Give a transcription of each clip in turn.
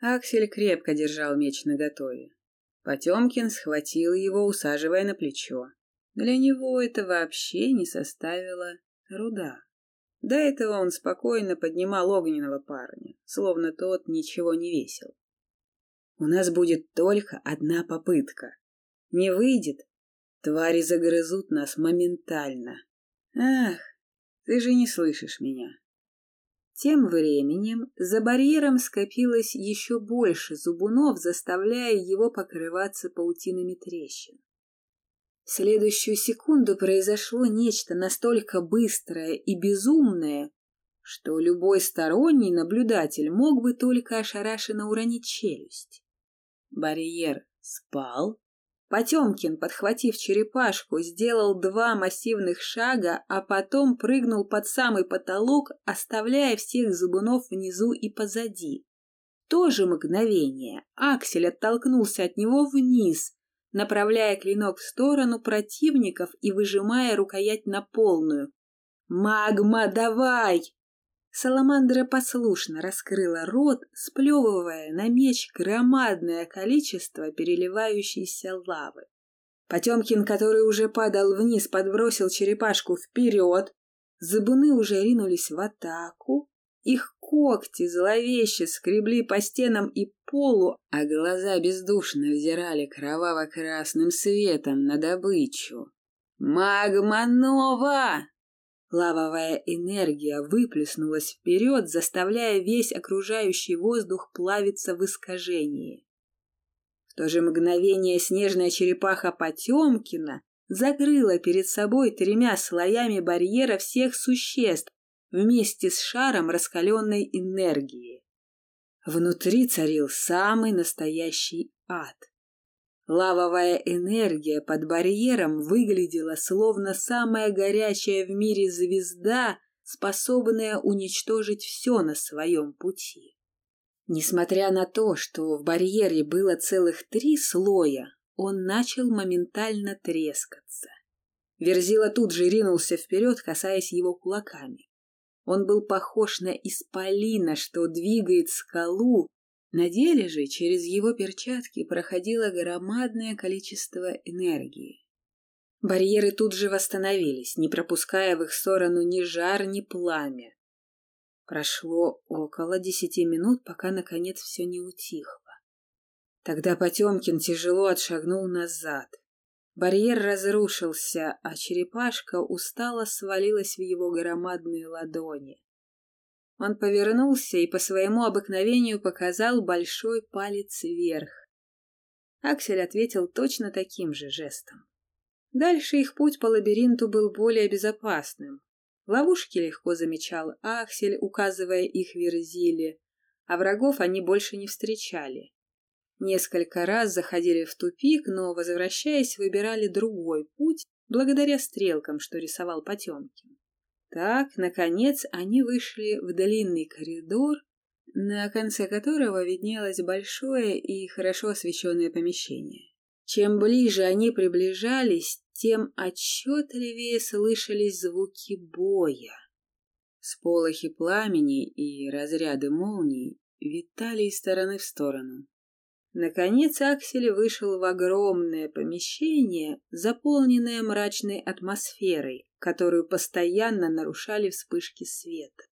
Аксель крепко держал меч наготове. Потемкин схватил его, усаживая на плечо. Для него это вообще не составило труда. До этого он спокойно поднимал огненного парня, словно тот ничего не весил. У нас будет только одна попытка. Не выйдет, твари загрызут нас моментально. Ах, ты же не слышишь меня. Тем временем за барьером скопилось еще больше зубунов, заставляя его покрываться паутинами трещин. В следующую секунду произошло нечто настолько быстрое и безумное, что любой сторонний наблюдатель мог бы только ошарашенно уронить челюсть. Барьер спал. Потемкин, подхватив черепашку, сделал два массивных шага, а потом прыгнул под самый потолок, оставляя всех зубунов внизу и позади. В то же мгновение Аксель оттолкнулся от него вниз, направляя клинок в сторону противников и выжимая рукоять на полную. «Магма, давай!» Саламандра послушно раскрыла рот, сплевывая на меч громадное количество переливающейся лавы. Потемкин, который уже падал вниз, подбросил черепашку вперед. Зыбуны уже ринулись в атаку. Их когти зловеще скребли по стенам и полу, а глаза бездушно взирали кроваво-красным светом на добычу. «Магма Нова!» Лавовая энергия выплеснулась вперед, заставляя весь окружающий воздух плавиться в искажении. В то же мгновение снежная черепаха Потемкина закрыла перед собой тремя слоями барьера всех существ вместе с шаром раскаленной энергии. Внутри царил самый настоящий ад. Лавовая энергия под барьером выглядела словно самая горячая в мире звезда, способная уничтожить все на своем пути. Несмотря на то, что в барьере было целых три слоя, он начал моментально трескаться. Верзила тут же ринулся вперед, касаясь его кулаками. Он был похож на исполина, что двигает скалу, на деле же через его перчатки проходило громадное количество энергии. Барьеры тут же восстановились, не пропуская в их сторону ни жар, ни пламя. Прошло около десяти минут, пока, наконец, все не утихло. Тогда Потемкин тяжело отшагнул назад. Барьер разрушился, а черепашка устало свалилась в его громадные ладони. Он повернулся и по своему обыкновению показал большой палец вверх. Аксель ответил точно таким же жестом. Дальше их путь по лабиринту был более безопасным. Ловушки легко замечал Аксель, указывая их Верзиле, а врагов они больше не встречали. Несколько раз заходили в тупик, но, возвращаясь, выбирали другой путь, благодаря стрелкам, что рисовал Потемкин. Так, наконец, они вышли в длинный коридор, на конце которого виднелось большое и хорошо освещенное помещение. Чем ближе они приближались, тем отчетливее слышались звуки боя. Сполохи пламени и разряды молний витали из стороны в сторону. Наконец Аксель вышел в огромное помещение, заполненное мрачной атмосферой, которую постоянно нарушали вспышки света.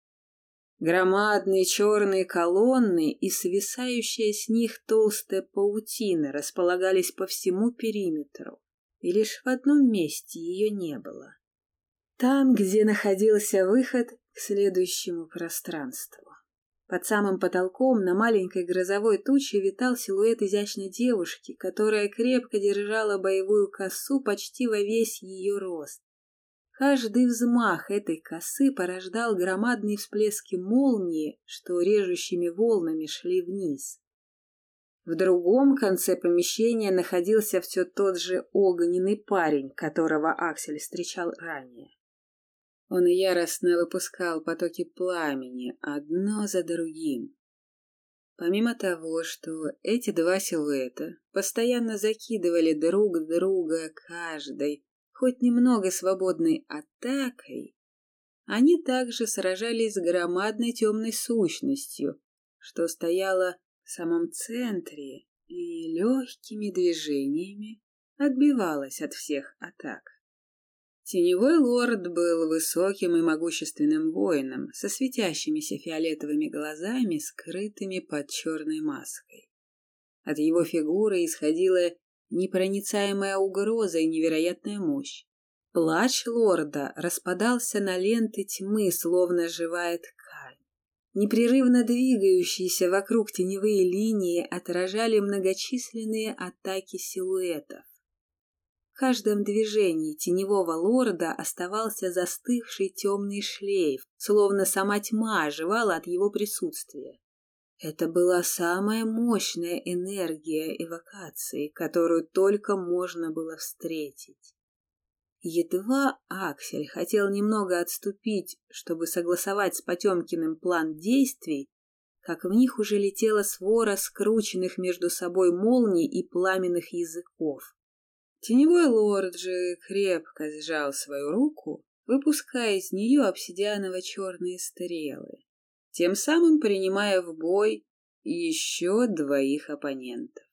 Громадные черные колонны и свисающая с них толстая паутина располагались по всему периметру, и лишь в одном месте ее не было. Там, где находился выход к следующему пространству. Под самым потолком на маленькой грозовой туче витал силуэт изящной девушки, которая крепко держала боевую косу почти во весь ее рост. Каждый взмах этой косы порождал громадные всплески молнии, что режущими волнами шли вниз. В другом конце помещения находился все тот же огненный парень, которого Аксель встречал ранее. Он яростно выпускал потоки пламени, одно за другим. Помимо того, что эти два силуэта постоянно закидывали друг друга каждой, хоть немного свободной атакой, они также сражались с громадной темной сущностью, что стояла в самом центре и легкими движениями отбивалась от всех атак. Теневой лорд был высоким и могущественным воином со светящимися фиолетовыми глазами, скрытыми под черной маской. От его фигуры исходила непроницаемая угроза и невероятная мощь. Плач лорда распадался на ленты тьмы, словно живая ткань. Непрерывно двигающиеся вокруг теневые линии отражали многочисленные атаки силуэтов. В каждом движении теневого лорда оставался застывший темный шлейф, словно сама тьма оживала от его присутствия. Это была самая мощная энергия эвокации, которую только можно было встретить. Едва Аксель хотел немного отступить, чтобы согласовать с Потемкиным план действий, как в них уже летела свора скрученных между собой молний и пламенных языков. Теневой лорд же крепко сжал свою руку, выпуская из нее обсидианово-черные стрелы, тем самым принимая в бой еще двоих оппонентов.